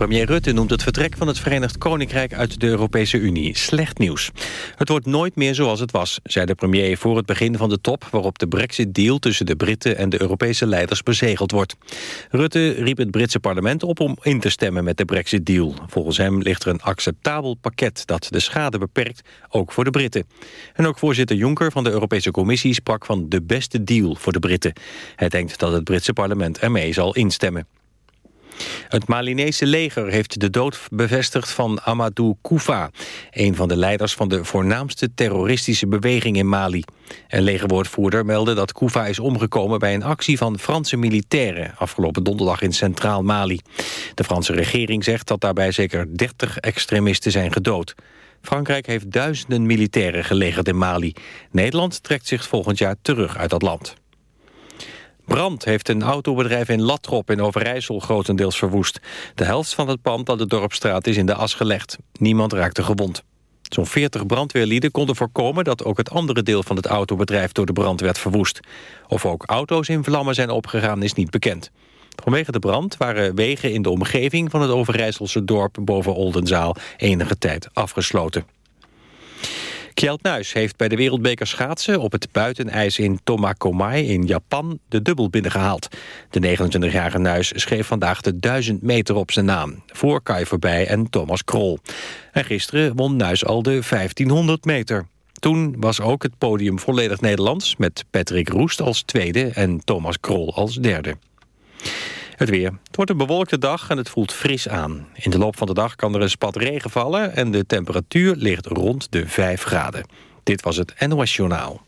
Premier Rutte noemt het vertrek van het Verenigd Koninkrijk uit de Europese Unie slecht nieuws. Het wordt nooit meer zoals het was, zei de premier voor het begin van de top... waarop de brexit-deal tussen de Britten en de Europese leiders bezegeld wordt. Rutte riep het Britse parlement op om in te stemmen met de brexit-deal. Volgens hem ligt er een acceptabel pakket dat de schade beperkt, ook voor de Britten. En ook voorzitter Juncker van de Europese Commissie sprak van de beste deal voor de Britten. Hij denkt dat het Britse parlement ermee zal instemmen. Het Malinese leger heeft de dood bevestigd van Amadou Koufa... een van de leiders van de voornaamste terroristische beweging in Mali. Een legerwoordvoerder meldde dat Koufa is omgekomen... bij een actie van Franse militairen afgelopen donderdag in Centraal Mali. De Franse regering zegt dat daarbij zeker 30 extremisten zijn gedood. Frankrijk heeft duizenden militairen gelegerd in Mali. Nederland trekt zich volgend jaar terug uit dat land. Brand heeft een autobedrijf in Latrop in Overijssel grotendeels verwoest. De helft van het pand aan de Dorpstraat is in de as gelegd. Niemand raakte gewond. Zo'n 40 brandweerlieden konden voorkomen dat ook het andere deel van het autobedrijf door de brand werd verwoest. Of ook auto's in vlammen zijn opgegaan is niet bekend. Vanwege de brand waren wegen in de omgeving van het Overijsselse dorp boven Oldenzaal enige tijd afgesloten. Kjeld Nuis heeft bij de Wereldbeker schaatsen op het buitenijs in Tomakomai in Japan de dubbel binnengehaald. De 29-jarige Nuis schreef vandaag de 1000 meter op zijn naam. Voor Kai voorbij en Thomas Krol. En gisteren won Nuis al de 1500 meter. Toen was ook het podium volledig Nederlands... met Patrick Roest als tweede en Thomas Krol als derde. Het weer. Het wordt een bewolkte dag en het voelt fris aan. In de loop van de dag kan er een spat regen vallen... en de temperatuur ligt rond de 5 graden. Dit was het NOS Journaal.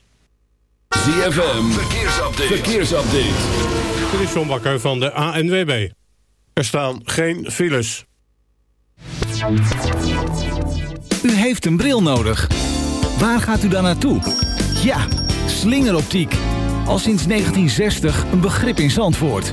ZFM, verkeersupdate. verkeersupdate. Dit is John Bakker van de ANWB. Er staan geen files. U heeft een bril nodig. Waar gaat u dan naartoe? Ja, slingeroptiek. Al sinds 1960 een begrip in Zandvoort.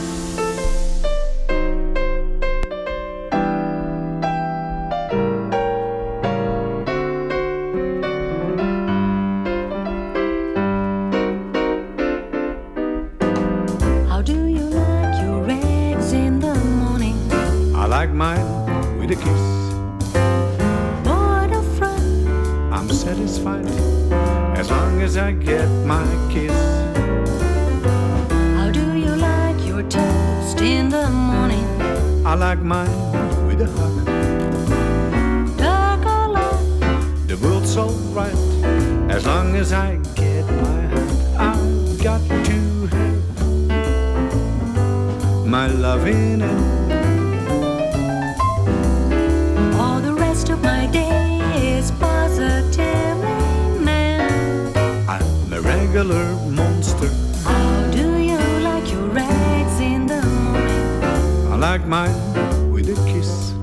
Long as I get my kiss. How do you like your toast in the morning? I like mine with a hug. Dark or light, The world's alright as long as I get my hand. I've got to have my loving and Regular monster. How do you like your rags in the morning? I like mine with a kiss.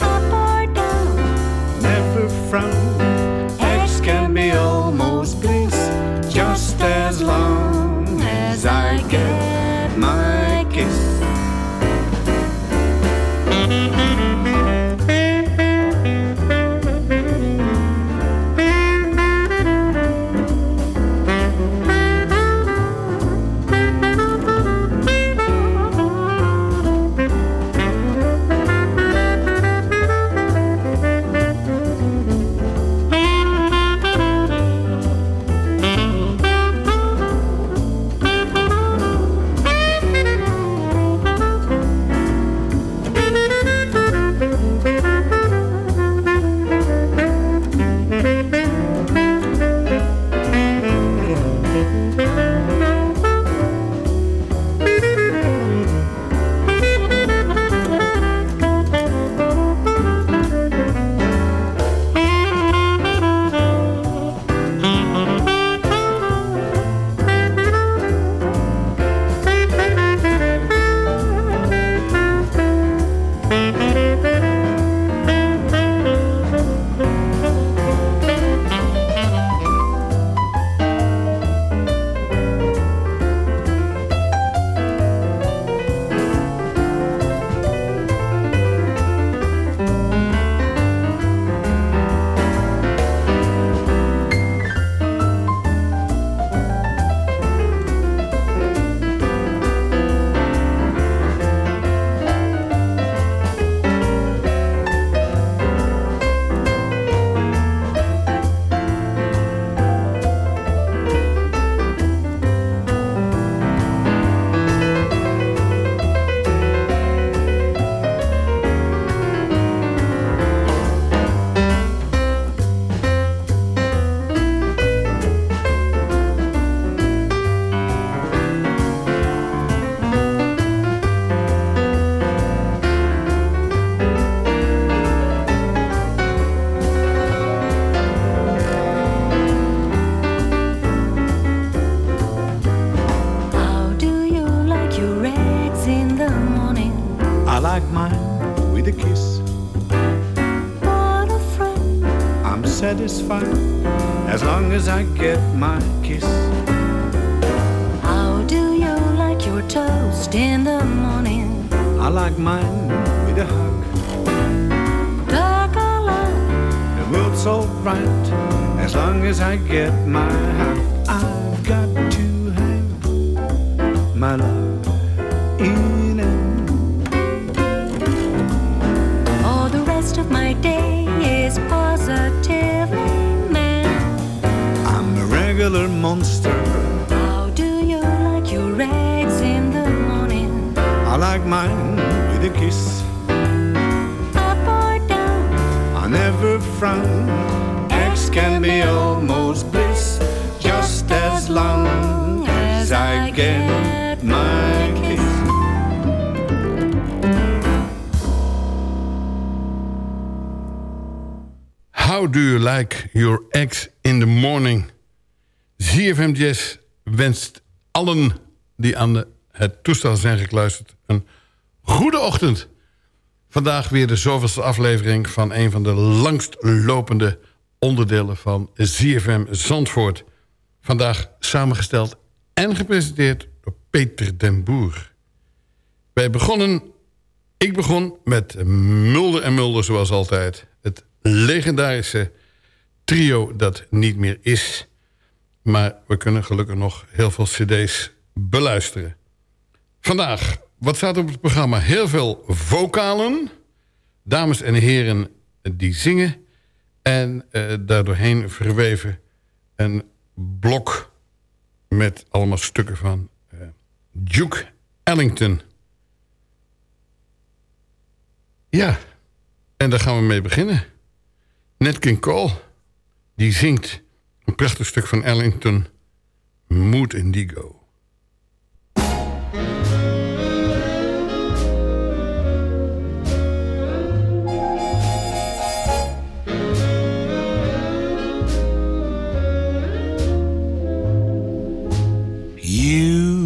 Up or down, Never frown. Zijn gekluisterd... een goede ochtend. Vandaag weer de zoveelste aflevering van een van de langstlopende onderdelen van ZFM Zandvoort. Vandaag samengesteld en gepresenteerd door Peter den Boer. Wij begonnen, ik begon met Mulder en Mulder zoals altijd. Het legendarische trio dat niet meer is. Maar we kunnen gelukkig nog heel veel cd's beluisteren. Vandaag, wat staat op het programma? Heel veel vocalen. Dames en heren die zingen. En uh, daardoorheen verweven een blok met allemaal stukken van uh, Duke Ellington. Ja, en daar gaan we mee beginnen. Nat King Cole, die zingt een prachtig stuk van Ellington... Mood Indigo. You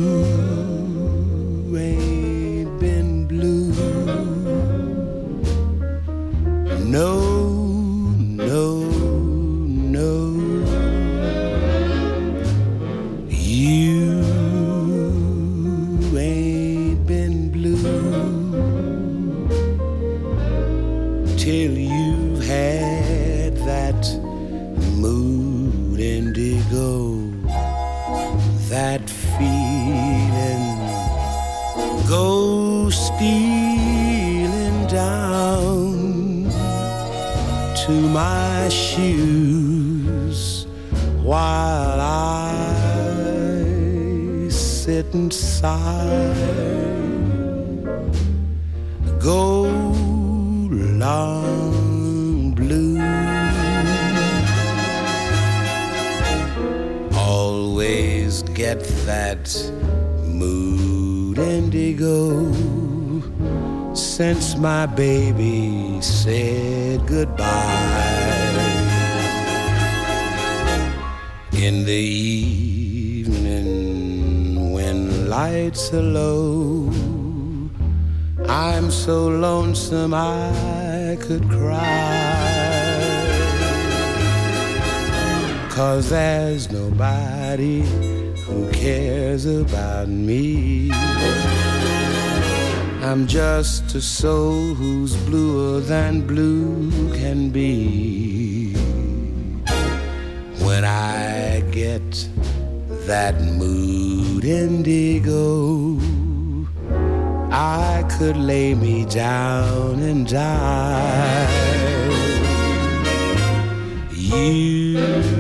shoes while I sit and sigh go long blue always get that mood indigo since my baby said goodbye in the evening when lights are low I'm so lonesome I could cry Cause there's nobody who cares about me. I'm just a soul who's bluer than blue can be. That mood indigo, I could lay me down and die. You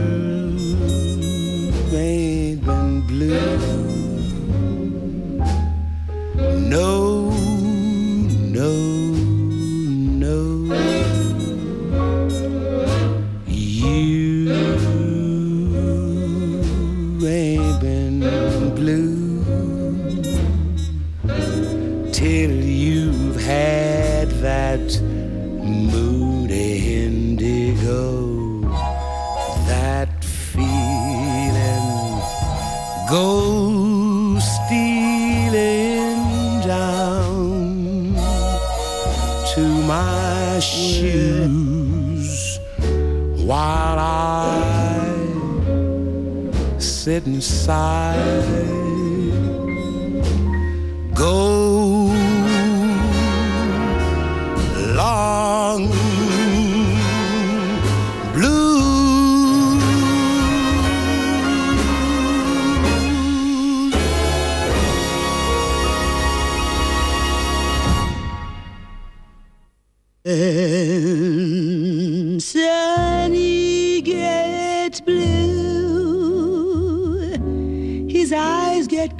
Sit inside. Go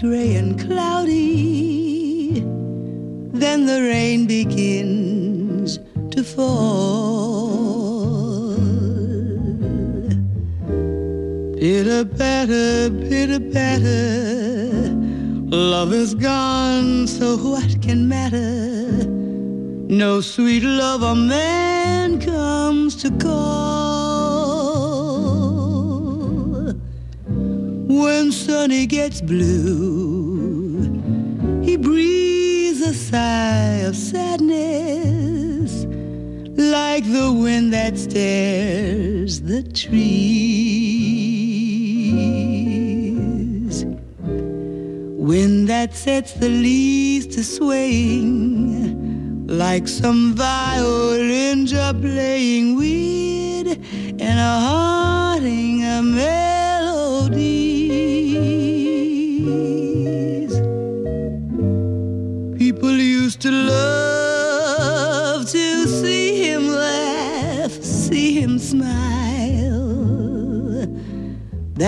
gray and cloudy. Then the rain begins to fall. Pitter patter, pitter patter. Love is gone, so what can matter? No sweet lover man comes to call. When Sunny gets blue, he breathes a sigh of sadness, like the wind that stirs the trees. Wind that sets the leaves to swaying like some violins are playing weird and a haunting a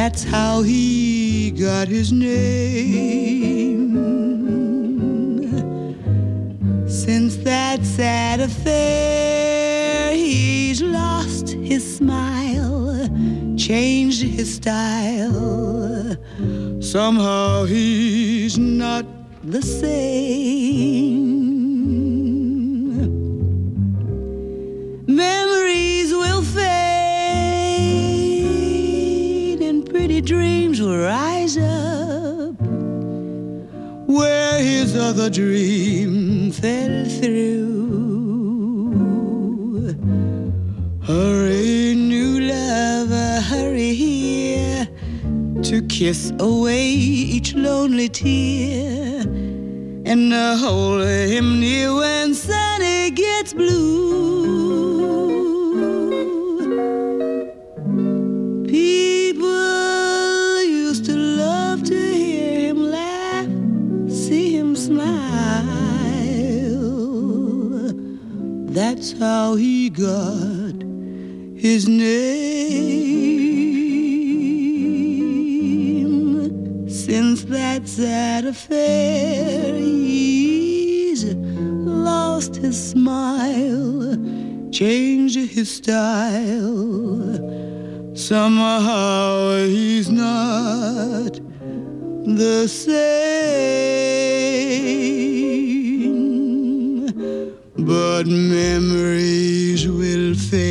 That's how he got his name. Since that sad affair, he's lost his smile, changed his style. Somehow he's not the same. Dreams will rise up where his other dream fell through. Hurry, new lover, hurry here to kiss away each lonely tear and hold him near when sunny gets blue. That's how he got his name. Since that sad affair, he's lost his smile, changed his style. Somehow he's not the same, but memories will fade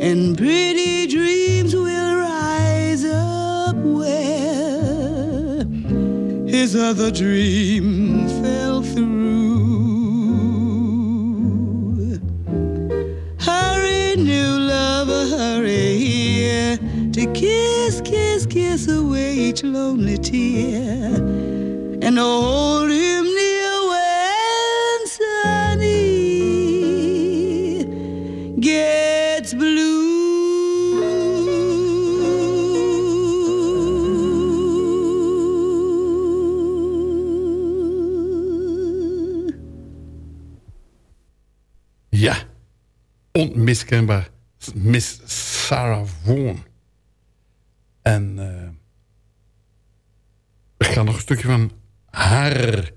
and pretty dreams will rise up where his other dream fell through. Hurry, new lover, hurry here to kiss, kiss, kiss away each lonely tear and hold him onmiskenbaar Miss Sarah Vaughan. En eh, ik ga nog een stukje van haar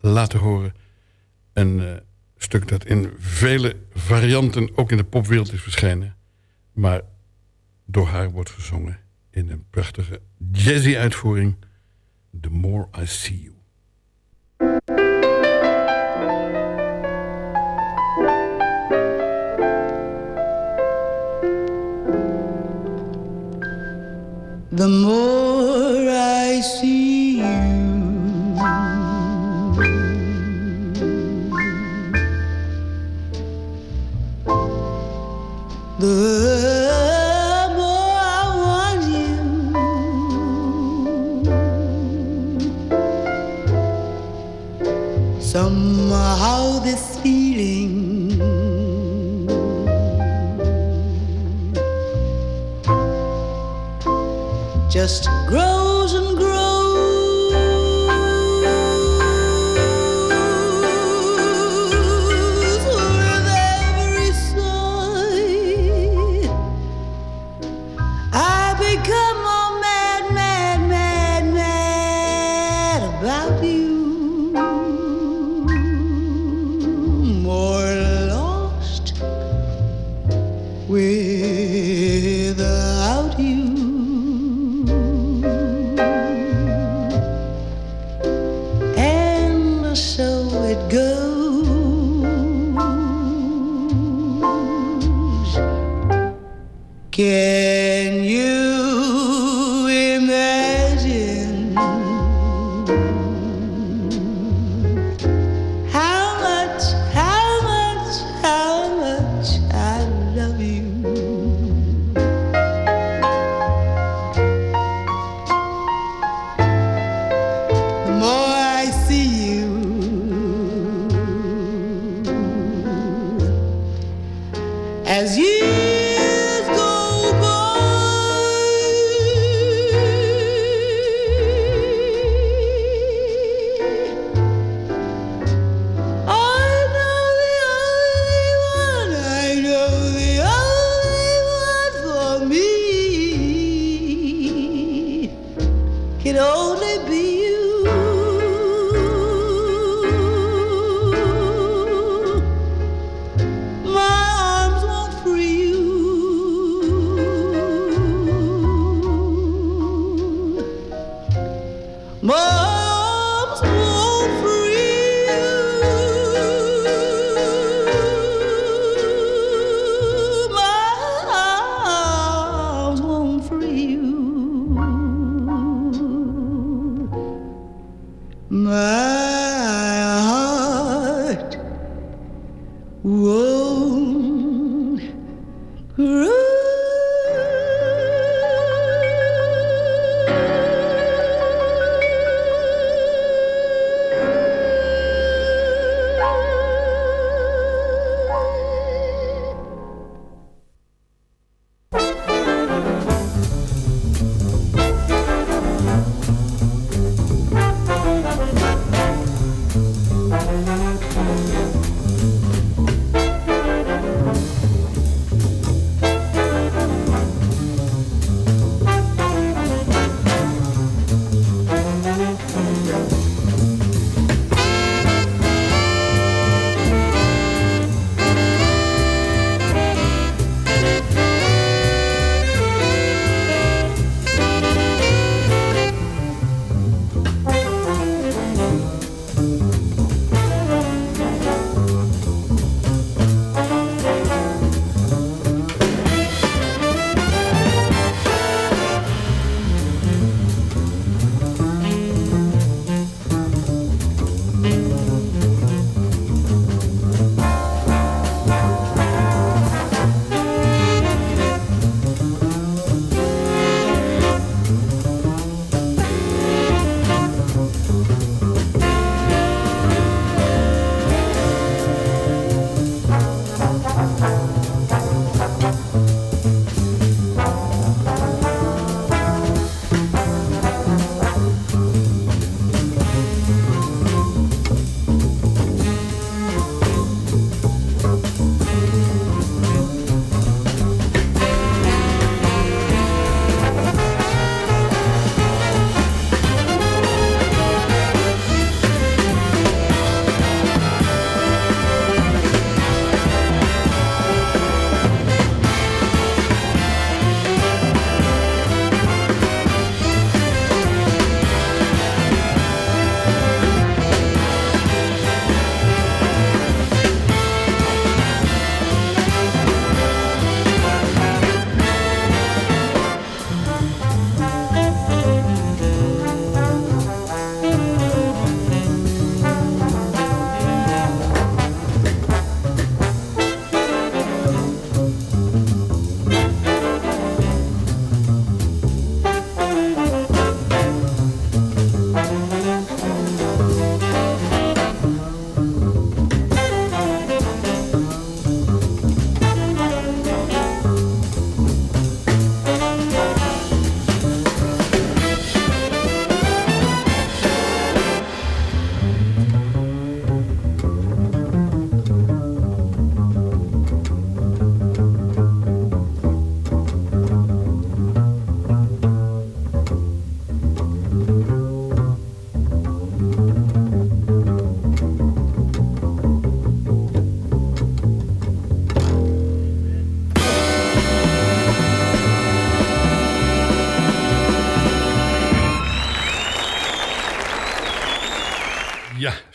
laten horen. Een eh, stuk dat in vele varianten ook in de popwereld is verschenen. Maar door haar wordt gezongen in een prachtige jazzy uitvoering. The More I See You. The more I see you, the more I want you. Somehow this just grow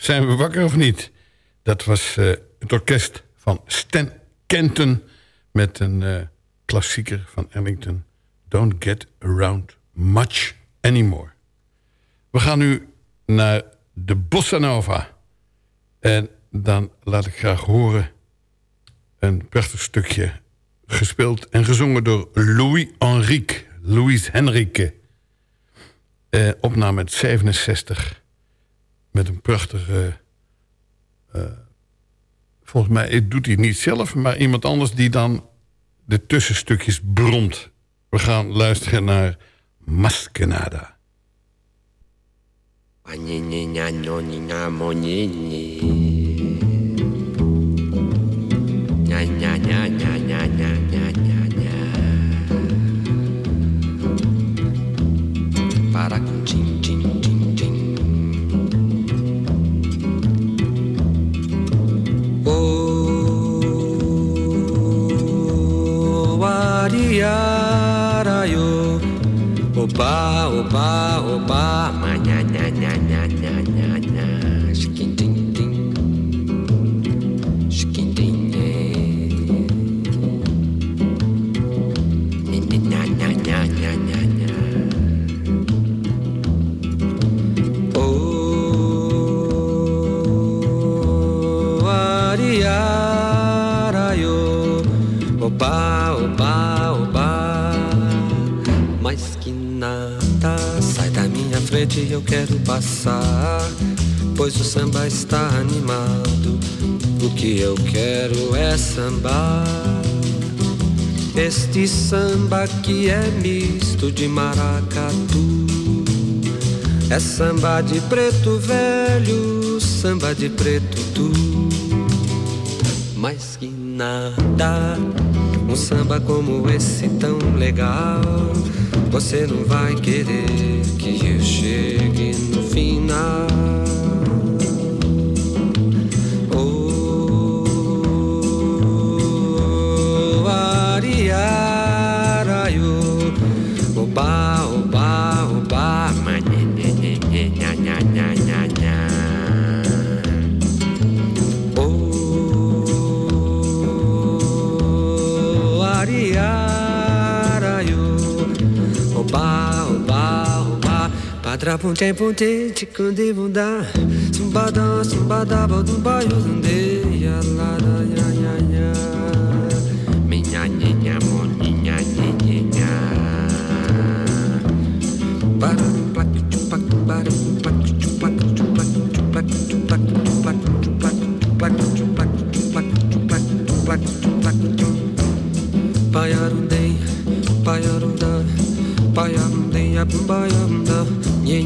Zijn we wakker of niet? Dat was uh, het orkest van Stan Kenton... met een uh, klassieker van Ellington. Don't get around much anymore. We gaan nu naar de Bossa Nova. En dan laat ik graag horen... een prachtig stukje gespeeld en gezongen door Louis Henrique. Louis Henrique. Eh, opname uit 67. Met een prachtige... Uh, volgens mij doet hij niet zelf... maar iemand anders die dan de tussenstukjes bromt. We gaan luisteren naar Maskenada. Eu quero passar. Pois o samba está animado. O que eu quero é sambar. Este samba que é misto de maracatu. É samba de preto velho, samba de preto tu. Mas que nada, um samba como esse tão legal. Você não vai querer que eu chegue no final. Padra punte chikunde bunda, sumbada, sumbada, bodumba, yuzunde, ya la la ya ya ya,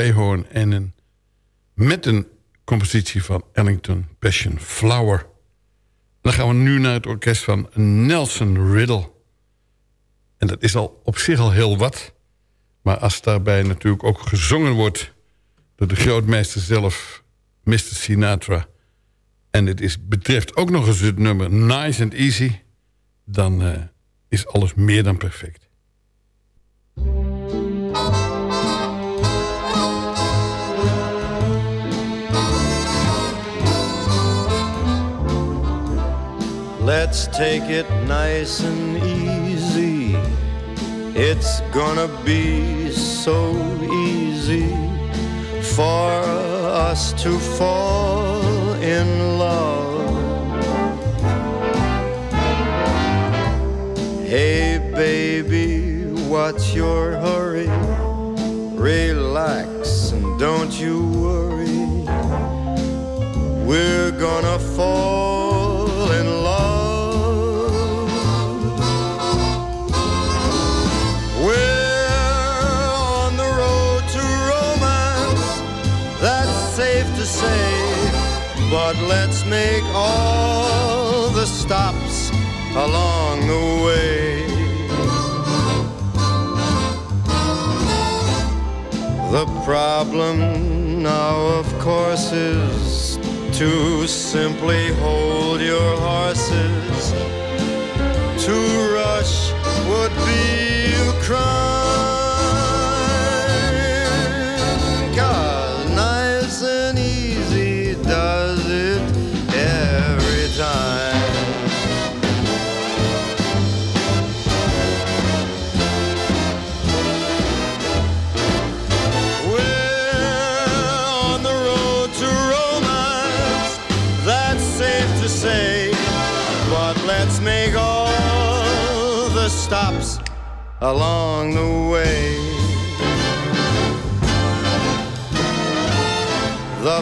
En een, met een compositie van Ellington Passion Flower. Dan gaan we nu naar het orkest van Nelson Riddle. En dat is al op zich al heel wat. Maar als daarbij natuurlijk ook gezongen wordt... door de grootmeester zelf, Mr. Sinatra... en het is, betreft ook nog eens het nummer Nice and Easy... dan uh, is alles meer dan perfect. Let's take it nice and easy. It's gonna be so easy for us to fall in love. Hey, baby, what's your hurry? Relax and don't you worry. We're gonna fall make all the stops along the way. The problem now, of course, is to simply hold your horses. To rush would be a crime. Stops along the way. The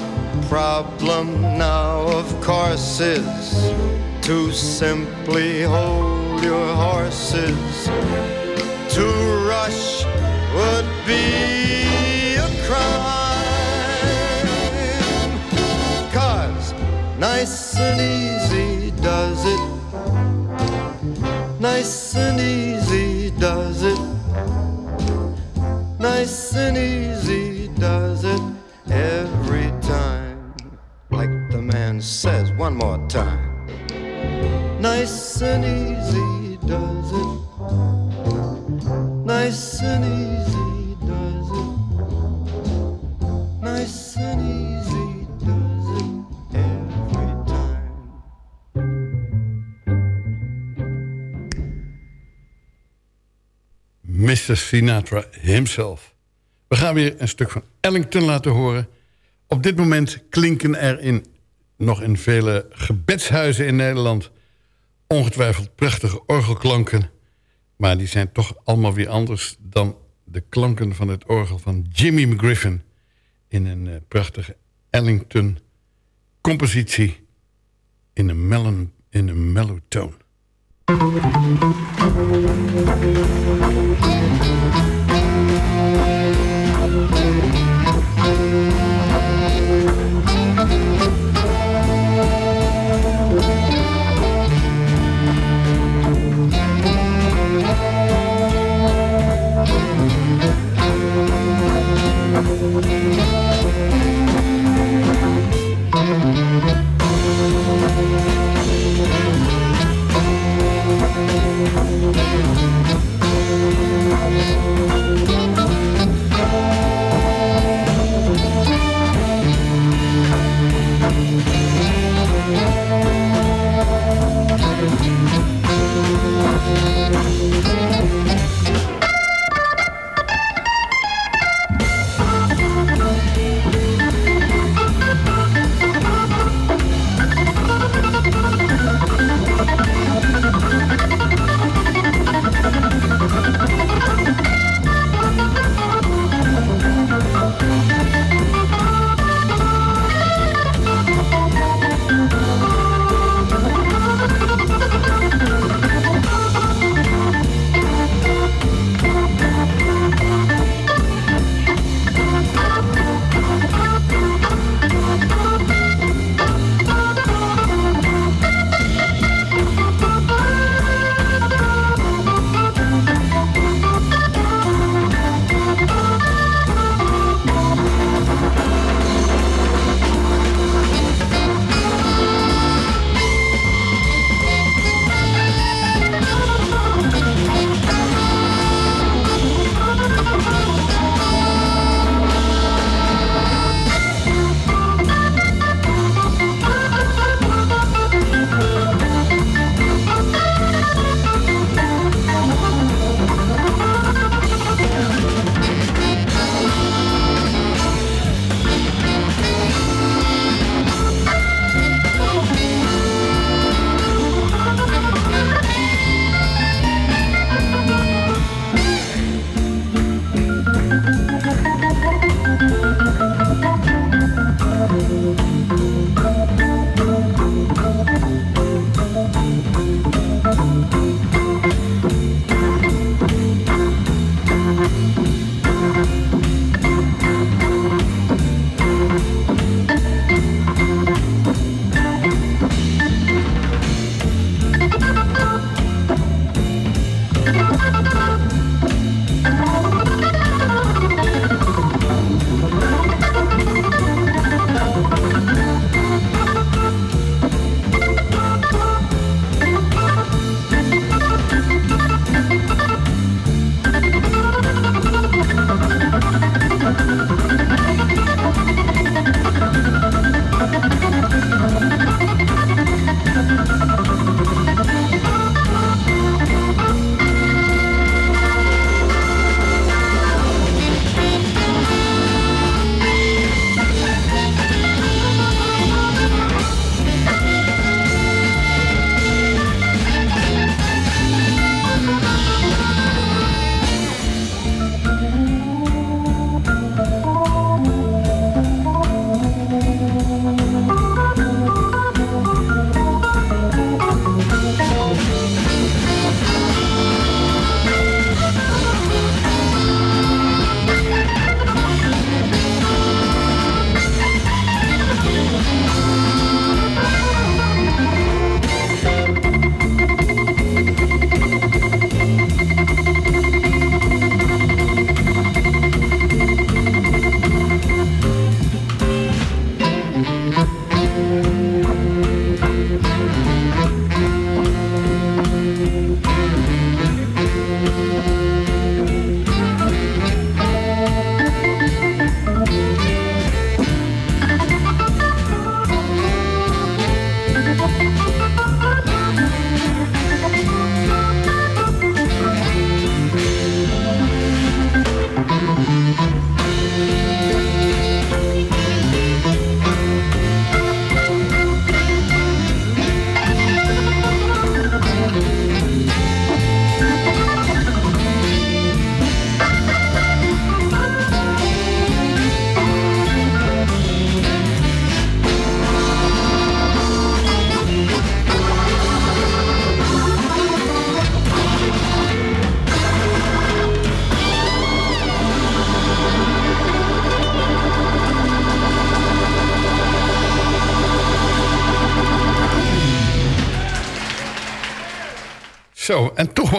problem now, of course, is to simply hold your horses. To rush would be a crime. Cause nice and easy does it. Nice and easy does it. Nice and easy does it every time. Like the man says one more time. Nice and easy does it. Nice and easy Mr. Sinatra himself. We gaan weer een stuk van Ellington laten horen. Op dit moment klinken er in, nog in vele gebedshuizen in Nederland... ongetwijfeld prachtige orgelklanken... maar die zijn toch allemaal weer anders dan de klanken van het orgel van Jimmy McGriffin... in een uh, prachtige Ellington-compositie in een, melon, in een mellow tone.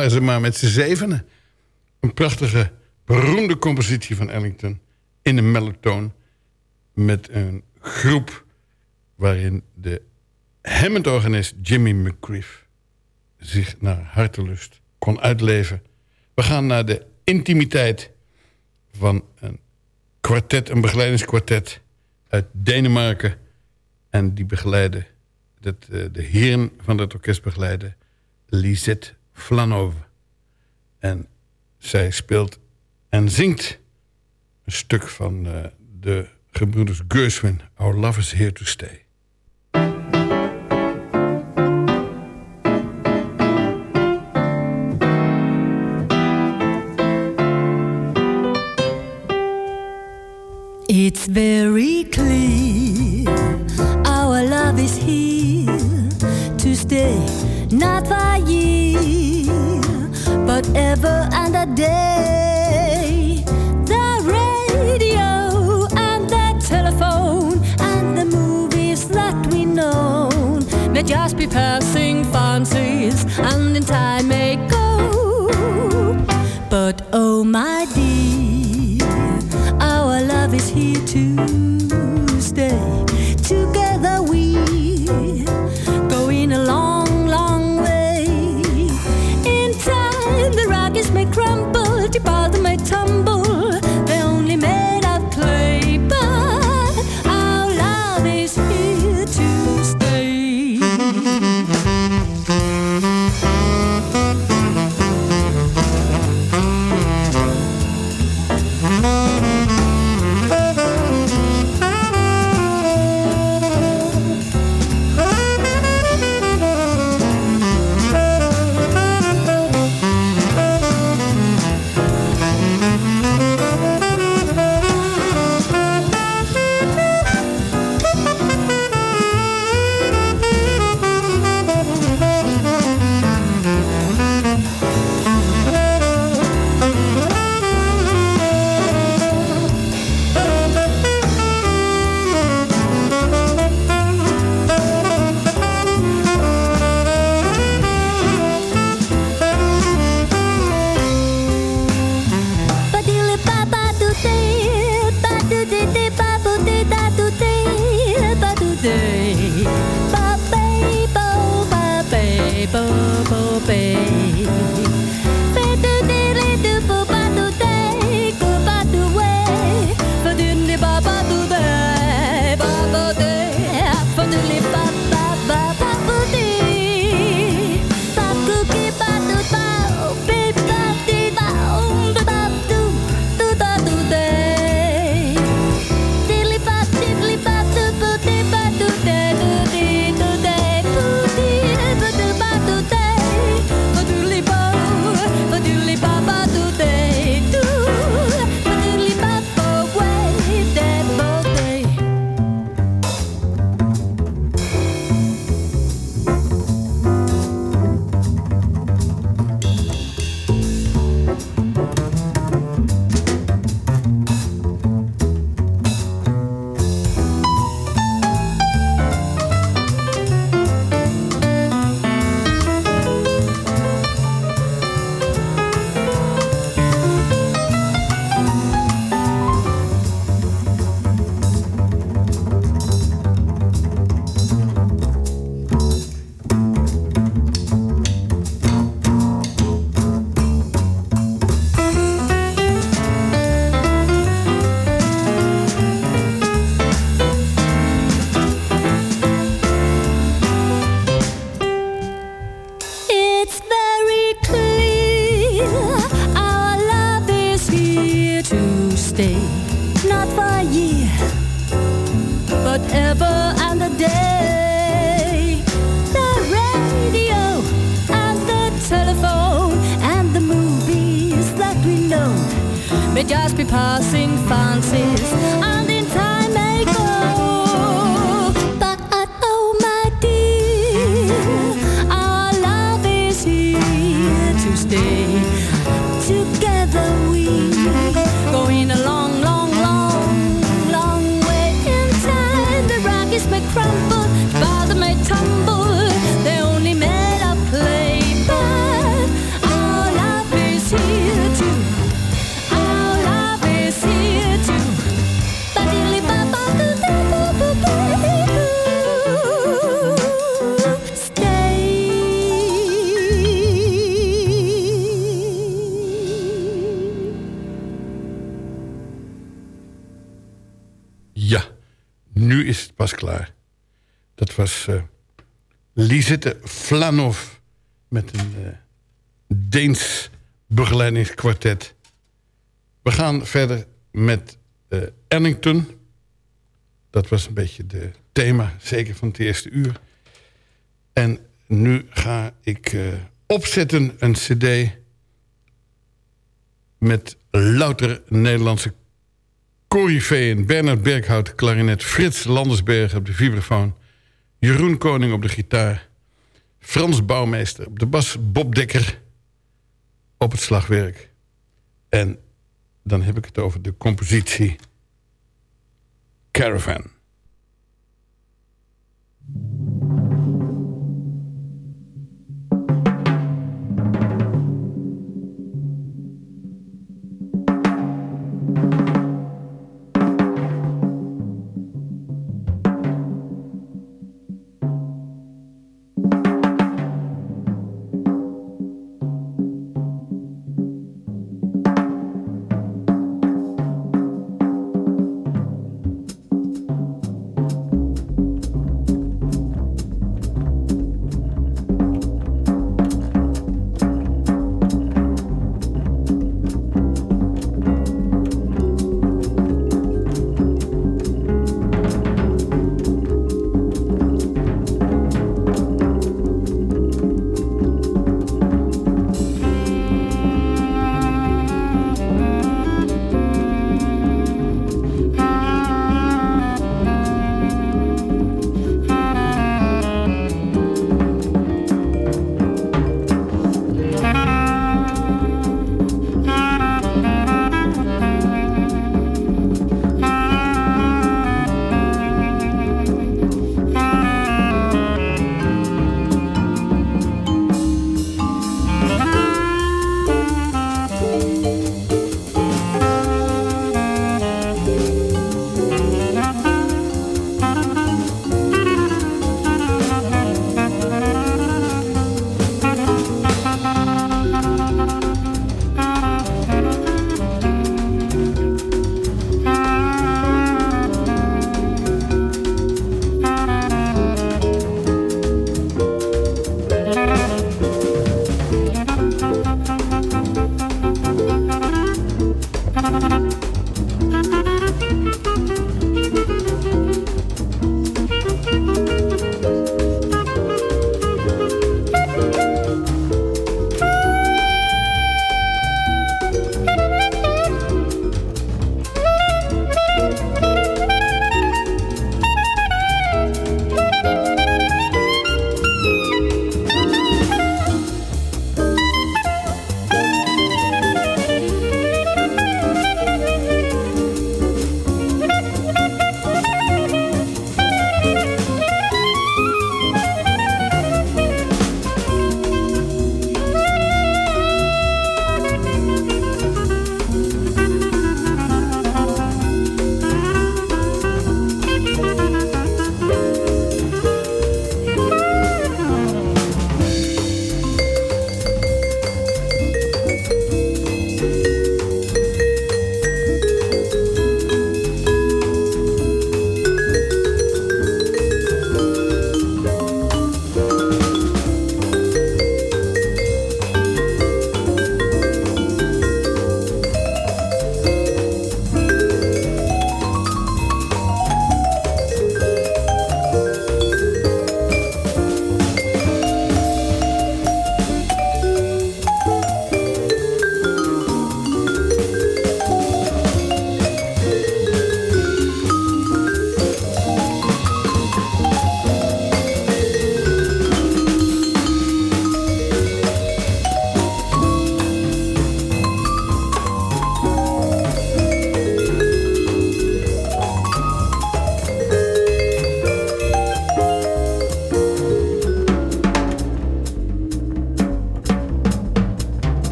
Waren ze maar met z'n zevenen. Een prachtige, beroemde compositie van Ellington... in een mellotoon met een groep... waarin de Hammond-organist Jimmy McGriff... zich naar hartelust kon uitleven. We gaan naar de intimiteit van een kwartet, een begeleidingskwartet uit Denemarken. En die begeleiden, dat, eh, de heren van het orkest begeleiden... Lisette Flanov. En zij speelt en zingt een stuk van uh, de gebroeders Gershwin... Our Love is Here to Stay. It's very clear our love is here to stay, not for a year, but ever and a day. The radio and the telephone and the movies that we know may just be passing fancies and in time may go. But oh, my dear, our love is here to stay. Together we responses was uh, Lisette Flanov met een uh, Deens begeleidingskwartet. We gaan verder met uh, Ellington. Dat was een beetje de thema, zeker van het eerste uur. En nu ga ik opzetten een cd met louter Nederlandse Corifeeën. Bernard Berghout, klarinet. Frits Landersberg op de vibrafoon. Jeroen Koning op de gitaar. Frans Bouwmeester op de bas. Bob Dekker op het slagwerk. En dan heb ik het over de compositie Caravan.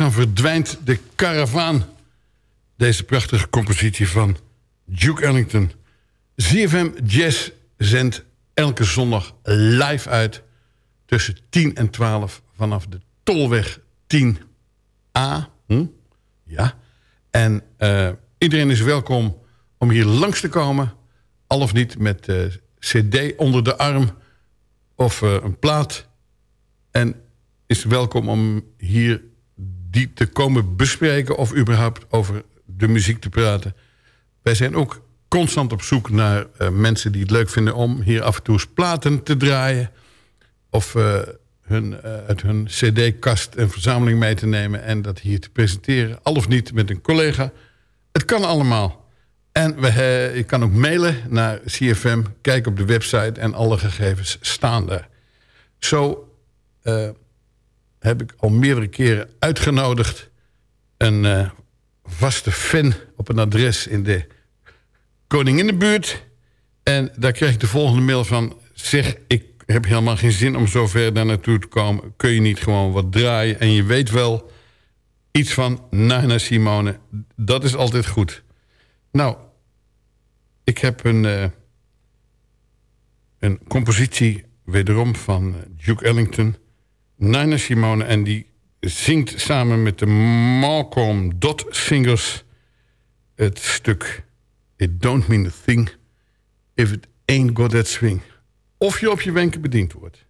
Langzaam verdwijnt de karavaan. Deze prachtige compositie van Duke Ellington. ZFM Jazz zendt elke zondag live uit... tussen 10 en 12 vanaf de Tolweg 10A. Hm? Ja. En uh, iedereen is welkom om hier langs te komen. Al of niet met uh, cd onder de arm of uh, een plaat. En is welkom om hier die te komen bespreken... of überhaupt over de muziek te praten. Wij zijn ook constant op zoek naar uh, mensen die het leuk vinden... om hier af en toe eens platen te draaien. Of uh, hun, uh, uit hun cd-kast een verzameling mee te nemen... en dat hier te presenteren. Al of niet met een collega. Het kan allemaal. En we, je kan ook mailen naar CFM. Kijk op de website en alle gegevens staan daar. Zo heb ik al meerdere keren uitgenodigd... een vaste fan op een adres in de Koninginnenbuurt. En daar kreeg ik de volgende mail van... zeg, ik heb helemaal geen zin om zo ver daar naartoe te komen. Kun je niet gewoon wat draaien? En je weet wel iets van Nana Simone. Dat is altijd goed. Nou, ik heb een, uh, een compositie wederom van Duke Ellington... Nina Simone en die zingt samen met de Malcolm Dot Singers... het stuk It Don't Mean a Thing If It Ain't Got That Swing. Of je op je wenken bediend wordt.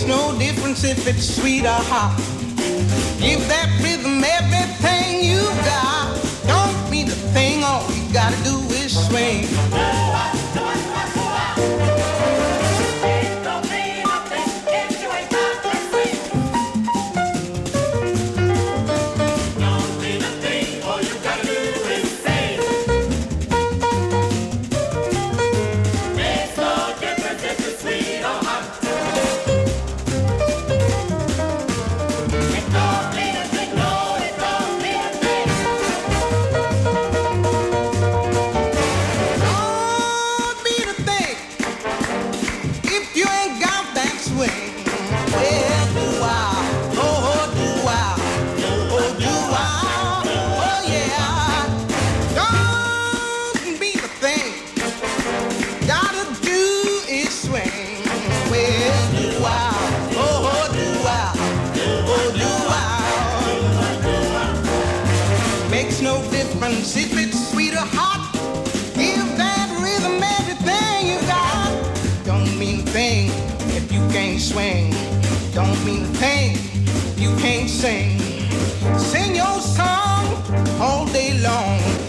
Makes no difference if it's sweet or hot. Give that rhythm everything you got. Don't mean a thing. All you gotta do is swing. secret, sweetheart. Give that rhythm everything you got. Don't mean a thing if you can't swing. Don't mean a thing if you can't sing. Sing your song all day long.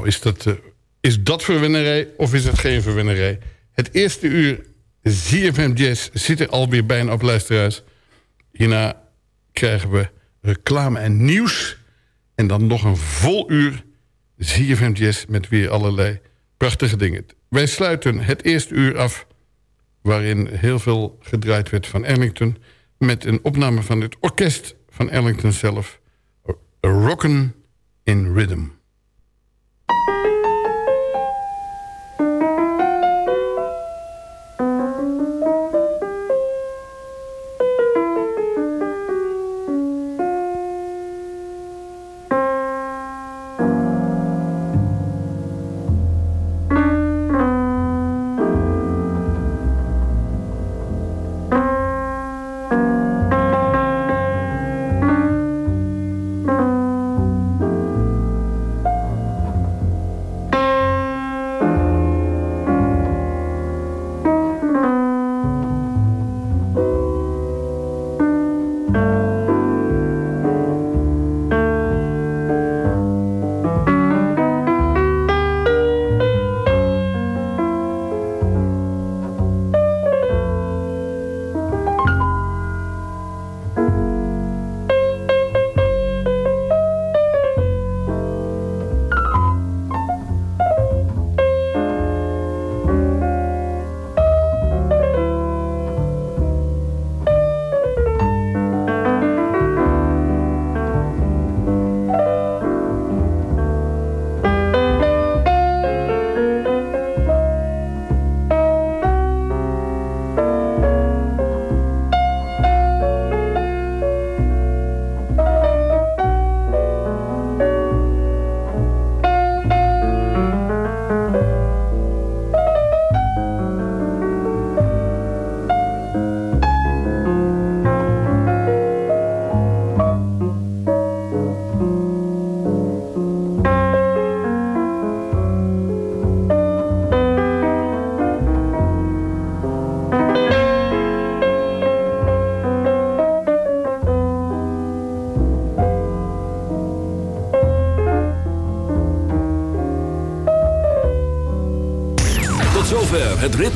Nou, is dat, eh, is dat verwinnerij of is het geen verwinnerij? Het eerste uur ZFM Jazz zit er alweer bijna op luisteraars. Hierna krijgen we reclame en nieuws. En dan nog een vol uur ZFM Jazz met weer allerlei prachtige dingen. Wij sluiten het eerste uur af... waarin heel veel gedraaid werd van Ellington... met een opname van het orkest van Ellington zelf... Rockin' in Rhythm.